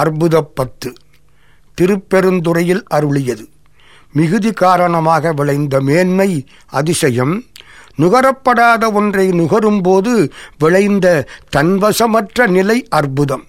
அற்புதப்பத்து. திருப்பெருந்துறையில் அருளியது. மிகுதி காரணமாக விளைந்த மேன்மை அதிசயம் நுகரப்படாத ஒன்றை நுகரும்போது விளைந்த தன்வசமற்ற நிலை அற்புதம்.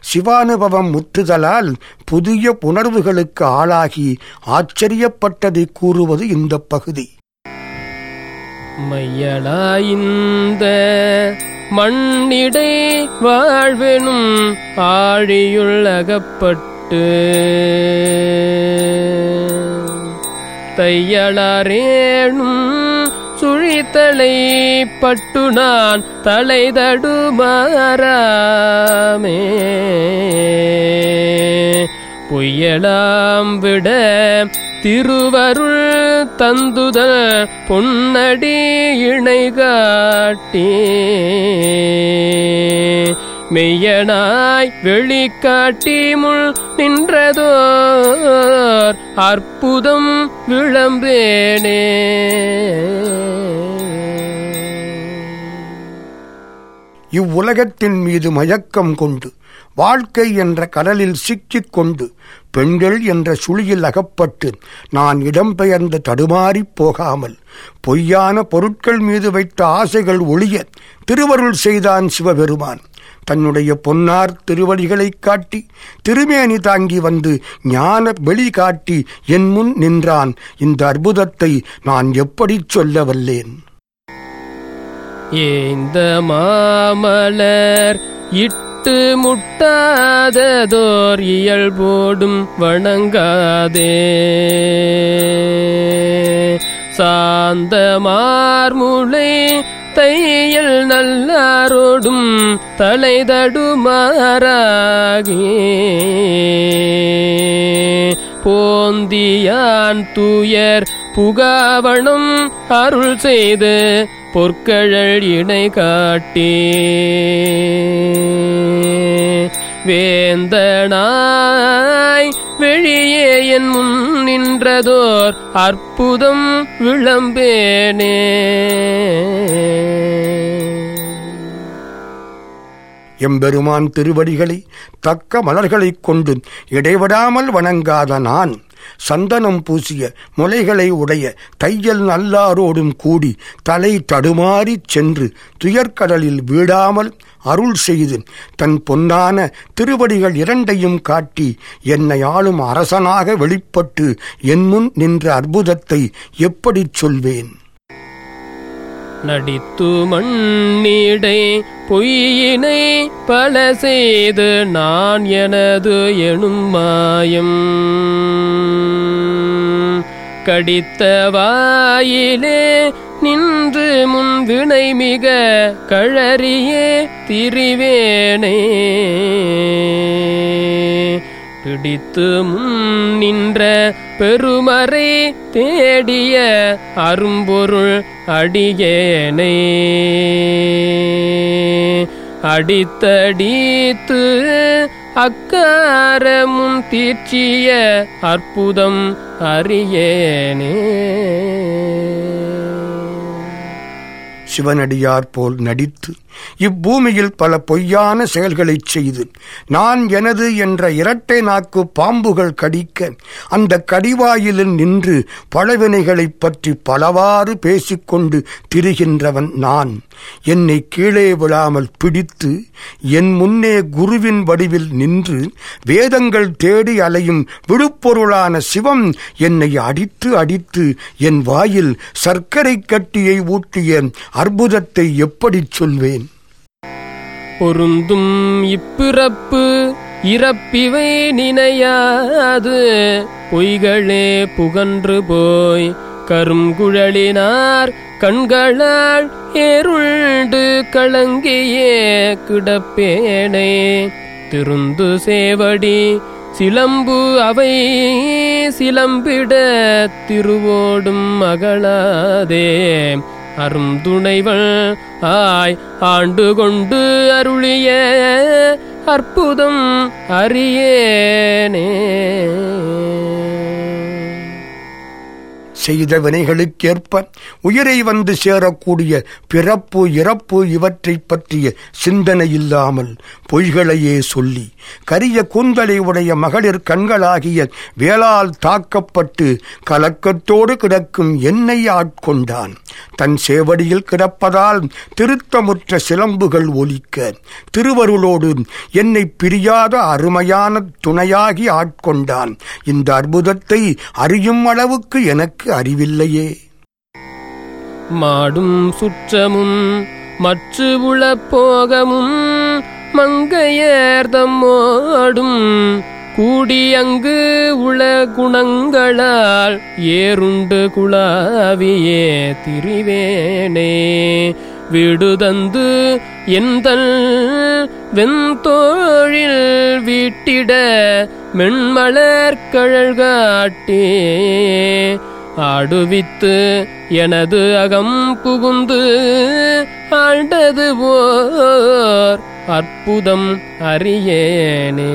சிவானுபவம் முற்றுதலால் புதிய உணர்வுகளுக்கு ஆளாகி ஆச்சரியப்பட்டதை கூறுவது இந்த பகுதி. மையலாய்ந்த மண்ணிடை வாழ்வெனும் ஆழியுள்ளகப்பட்டு. தையலாரேனும் சுழித்தலை பட்டு நான் தலைதடுமாறாமே. பொய்யலாம் விட திருவருள் தந்துதல் பொன்னடி இணை காட்டி மெய்யனாய் வெளிக்காட்டி முள் நின்றதோர் அற்புதம் விளம்பேனே. இவ்வுலகத்தின் மீது மயக்கம் கொண்டு வாழ்க்கை என்ற கடலில் சிக்கிக் கொண்டு பெண்கள் என்ற சுழியில் அகப்பட்டு நான் இடம்பெயர்ந்து தடுமாறிப் போகாமல் பொய்யான பொருட்கள் மீது வைத்த ஆசைகள் ஒளிய திருவருள் செய்தான் சிவபெருமான். தன்னுடைய பொன்னார் திருவழிகளைக் காட்டி திருமேனி தாங்கி வந்து ஞான வெளி காட்டி என் முன் நின்றான். இந்த அற்புதத்தை நான் எப்படிச் சொல்ல வல்லேன்? இந்த மாமலர் இட்டு முட்டாததோர் இயல்போடும் வணங்காதே. சாந்த மார்முளை தையல் நல்லாரோடும் தலைதடுமாறாகி. போந்தியான் தூயர் புகாவனும் அருள் செய்து பொற்கழல் இணை காட்டி. வேந்தனாய் வெளியே என் முன் நின்றதோர் அற்புதம் விளம்பேனே. எம்பெருமான் திருவடிகளை தக்க மலர்களைக் கொண்டு இடைவிடாமல் வணங்காத நான் சந்தனம் பூசிய முலைகளை உடைய தையல் நல்லாரோடும் கூடி தலை தடுமாறிச் சென்று துயர்கடலில் வீடாமல் அருள் செய்து தன் பொன்னான திருவடிகள் இரண்டையும் காட்டி என்னை ஆளும் அரசனாக வெளிப்பட்டு என் முன் நின்ற அற்புதத்தை எப்படிச் சொல்வேன்? நடித்து மண்ணீடை பொய்யினை பல செய்து நான் எனது எனும் மாயம். கடித்த வாயிலே நின்று முன் வினை மிக கழறியே திரிவேனே. பிடித்து முன் நின்ற பெருமறை தேடிய அரும்பொருள் அடியேனை. அடித்தடித்து அக்காரமும் தீர்ச்சிய அற்புதம் அறியேனே. சிவனடியார் போல் நடித்து இப்பூமியில் பல பொய்யான செயல்களைச் செய்து நான் எனது என்ற இரட்டை நாக்கு பாம்புகள் கடிக்க அந்த கடிவாயிலில் நின்று பழவினைகளைப் பற்றி பலவாறு பேசிக்கொண்டு திரிகின்றவன் நான். என்னை கீழே விழாமல் பிடித்து என் முன்னே குருவின் வடிவில் நின்று வேதங்கள் தேடி அலையும் விழுப்பொருளான சிவம் என்னை அடித்து அடித்து என் வாயில் சர்க்கரை கட்டியை ஊட்டிய அற்புதத்தை எப்படிச் சொல்வேன்? பொருந்தும் இப்பிறப்பு இறப்பிவை நினையாது. பொய்களே புகன்று போய் கருங்குழலினார் கண்களால் ஏருண்டு கலங்கியே கிடப்பேனே. திருந்து சேவடி சிலம்பு அவை சிலம்பிட திருவோடும் மகளாதே அரும் துணைவள் ஆய் ஆண்டு கொண்டு அருளிய அற்புதம் அறியேனே. செய்த வினைகளுக்கேற்ப உயிரை வந்து சேரக்கூடிய பிறப்பு இறப்பு இவற்றைப் பற்றிய சிந்தனை இல்லாமல் பொய்களையே சொல்லி கரிய கூந்தலை உடைய மகளிர் கண்களாகிய வேளால் தாக்கப்பட்டு கலக்கத்தோடு கிடக்கும் என்னை ஆட்கொண்டான். தன் சேவடியில் கிடப்பதால் திருத்தமுற்ற சிலம்புகள் ஒலிக்க திருவருளோடு என்னை பிரியாத அருமையான துணையாகி ஆட்கொண்டான். இந்த அற்புதத்தை அறியும் அளவுக்கு எனக்கு அறிவில்லையே. மாடும் சுற்றமும் மற்று உளப்போகமும் மங்கையர்தம்மோடும் கூடி அங்கு உள குணங்களால் ஏறுண்டு குழாவியே திரிவேனே. விடுதந்து எந்தல் வெண்தோழில் வீட்டிட மென்மலர் கழல்காட்டே ஆடுவித்து எனது அகம் புகுந்து ஆண்டது போர் அற்புதம் அறியேனே.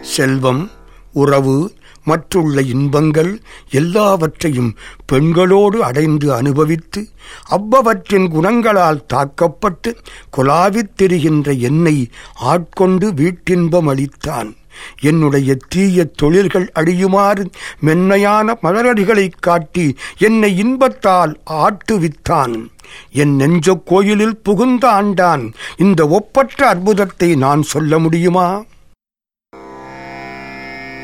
செல்வம் உறவு மற்றுள்ள இன்பங்கள் எல்லாவற்றையும் பெண்களோடு அடைந்து அனுபவித்து அவ்வவற்றின் குணங்களால் தாக்கப்பட்டு குலாவித் திரிகின்ற என்னை ஆட்கொண்டு வீட்டின்பம் அளித்தான். என்னுடைய தீய தொழில்கள் அழியுமாறு மென்மையான மலரடிகளைக் காட்டி என்னை இன்பத்தால் ஆட்டுவித்தான். என் நெஞ்ச கோயிலில் புகுந்த ஆண்டான் இந்த ஒப்பற்ற அற்புதத்தை நான் சொல்ல முடியுமா?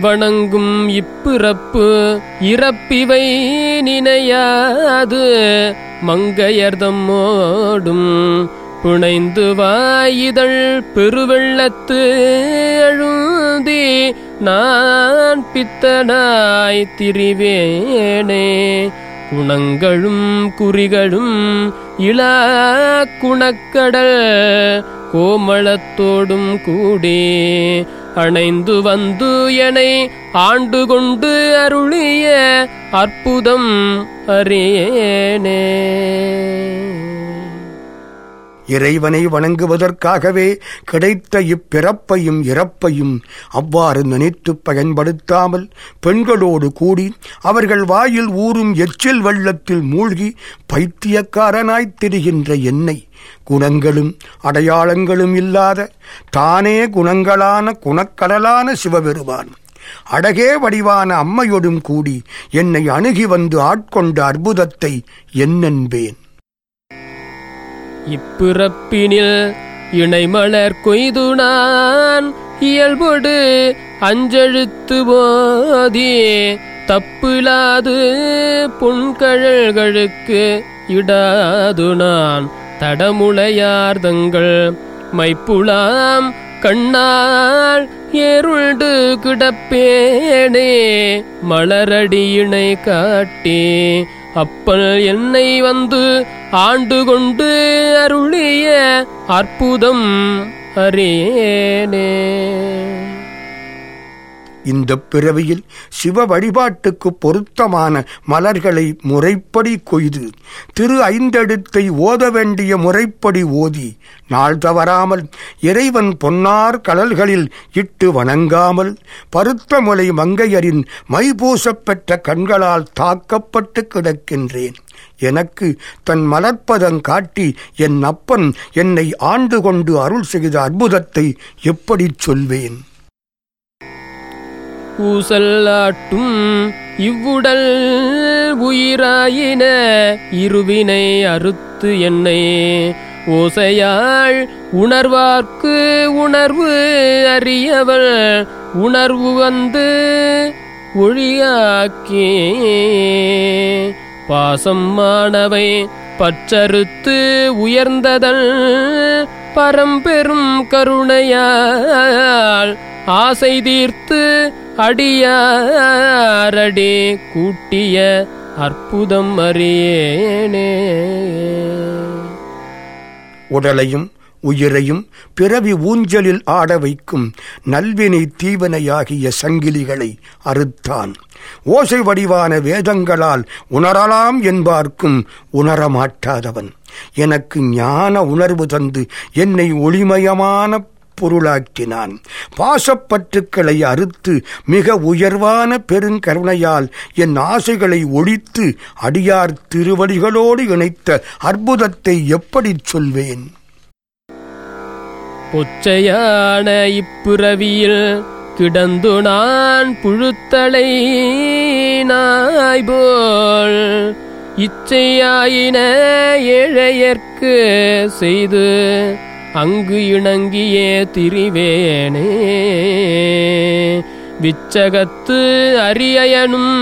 வணங்கும் இப்பிறப்பு இறப்பிவை நினையாது மங்கையர்தம் ஓடும் புனைந்து வாயிதழ் பெருவெள்ளத்து அழுந்தி நான் பித்தனாய் திரிவேனே. குணங்களும் குறிகளும் இளா குணக்கடல் கோமளத்தோடும் கூடி அணைந்து வந்து என்னை ஆண்டு கொண்டு அருளிய அற்புதம் அறியேனே. இறைவனை வணங்குவதற்காகவே கிடைத்த இப்பிறப்பையும் இறப்பையும் அவ்வாறு நினைத்து பயன்படுத்தாமல் பெண்களோடு கூடி அவர்கள் வாயில் ஊறும் எச்சில் வெள்ளத்தில் மூழ்கி பைத்தியக்காரனாய்த் திரிகின்ற என்னை குணங்களும் அடையாளங்களும் இல்லாத தானே குணங்களான குணக்கடலான சிவபெருமான். அடகே வடிவான அம்மையோடும் கூடி என்னை அணுகி வந்து ஆட்கொண்ட அற்புதத்தை என்னென்பேன்? இப்பிறப்பினில் இணைமலர் கொய்து நான் இயல்பொடு அஞ்செழுத்து போதி தப்பிலாது புன்கழல்களுக்கு இடாது நான் தடமுளையார்தங்கள் மைப்புலாம் கண்ணால் ஏருள்டு கிடப்பேனே மலரடியினை காட்டி அப்பல் என்னை வந்து ஆண்டு கொண்டு அருளிய அற்புதம் அறியேனே. இந்த பிறவியில் சிவ வழிபாட்டுக்கு பொருத்தமான மலர்களை முறைப்படி கொய்து திரு ஐந்தெழுத்தை ஓத வேண்டிய முறைப்படி ஓதி நாள் தவறாமல் இறைவன் பொன்னார் கடல்களில் இட்டு வணங்காமல் பருத்த முலை மங்கையரின் மைபூசப் பெற்ற கண்களால் தாக்கப்பட்டு கிடக்கின்றேன். எனக்கு தன் மலர்ப்பதம் காட்டி என் அப்பன் என்னை ஆண்டு கொண்டு அருள் செய்த அற்புதத்தை எப்படிச் சொல்வேன்? ஊசல்லாட்டும் இவ்வுடல் உயிராயின இருவினை அறுத்து என்னை ஓசையாள் உணர்வார்க்கு உணர்வு அறியவள் உணர்வு வந்து ஒழியாக்கே. பாசம் மாணவை பற்றறுத்து உயர்ந்ததல் பரம்பெரும் கருணையால் ஆசை தீர்த்து அடியாரடி கூட்டிய அற்புதம் அறியேனே. உடலையும் உயிரையும் பிறவி ஊஞ்சலில் ஆட வைக்கும் நல்வினை தீவனையாகிய சங்கிலிகளை அறுத்தான். ஓசை வடிவான வேதங்களால் உணரலாம் என்பார்க்கும் உணரமாட்டாதவன். எனக்கு ஞான உணர்வு தந்து என்னை ஒளிமயமான பொருளாக்கினான். பாசப்பற்றுக்களை அறுத்து மிக உயர்வான பெருங்கருணையால் என் ஆசைகளை ஒழித்து அடியார் திருவடிகளோடு இணைத்த அற்புதத்தை எப்படிச் சொல்வேன்? பொச்சையான இப்புறவியில் கிடந்து நான் புழுத்தலை நாய்போல் இச்சையாயின ஏழையர்க்கு செய்து அங்கு இணங்கியே திரிவேனே விச்சகத்து அரியனும்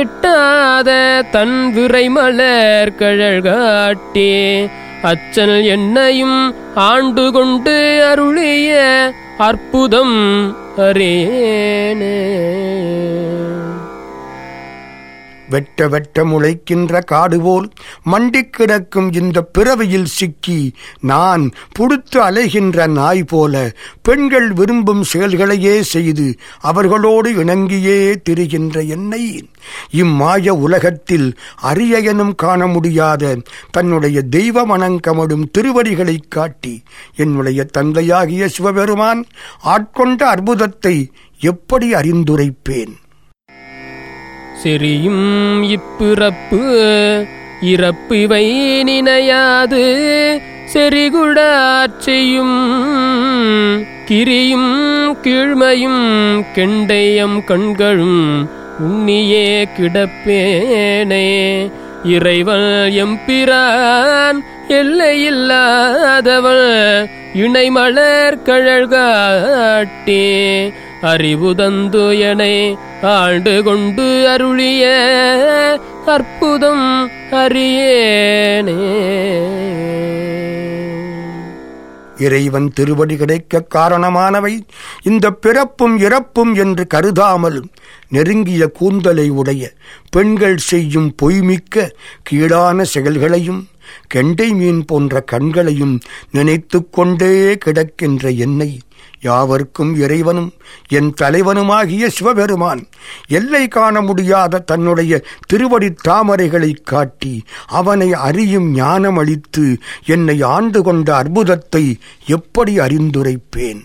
எட்டாத தன் விரைமலர் கழல்காட்டே அச்சல் என்னையும் ஆண்டு கொண்டு அருளிய அற்புதம் அரேனே வெட்ட வெட்ட முளைக்கின்ற காடு போல் மண்டிக் கிடக்கும் இந்த பிறவியில் சிக்கி நான் புடுத்து அலைகின்ற நாய் போல பெண்கள் விரும்பும் செயல்களையே செய்து அவர்களோடு இணங்கியே திரிகின்ற என்னை. இம்மாய உலகத்தில் அரியனும் காண முடியாத தன்னுடைய தெய்வ மணங்கமடும் திருவடிகளைக் காட்டி என்னுடைய தந்தையாகிய சிவபெருமான் ஆட்கொண்ட அற்புதத்தை எப்படி அறிந்துரைப்பேன்? செறியும் இப்பிறப்பு. இறப்பு இவை நினையாது. செறிகுடாற் கிரியும் கீழ்மையும் கெண்டையம் கண்களும் உன்னியே கிடப்பேனே. இறைவள் எம்பிரான் எல்லையில்லாதவள் இணைமலர் கழல்காட்டே அறிவு தந்து எனை ஆண்டு கொண்டு அருளிய அற்புதம் அறியேனே. இறைவன் திருவடி கிடைக்க காரணமானவை. இந்த பிறப்பும் இறப்பும் என்று கருதாமல் நெருங்கிய கூந்தலை உடைய பெண்கள் செய்யும் பொய்மிக்க கீழான செயல்களையும் கெண்டை மீன் போன்ற கண்களையும் நினைத்து கொண்டே கிடக்கின்ற என்னை யாவர்க்கும் இறைவனும் என் தலைவனுமாகிய சிவபெருமான் எல்லை காண முடியாத தன்னுடைய திருவடி தாமரைகளைக் காட்டி அவனை அறியும் ஞானம் அளித்து என்னை ஆண்டு கொண்ட அற்புதத்தை எப்படி அறிந்துரைப்பேன்?